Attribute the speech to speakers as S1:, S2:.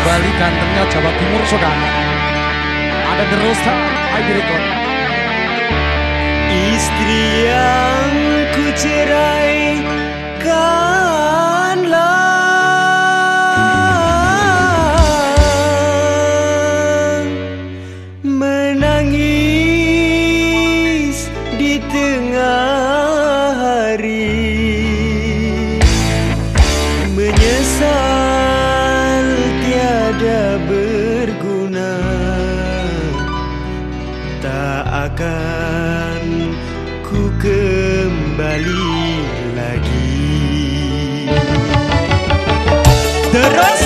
S1: kembali gantengnya Jawa Timur saudara. Ada The ID Record.
S2: Istri akan ku kembali lagi. Terus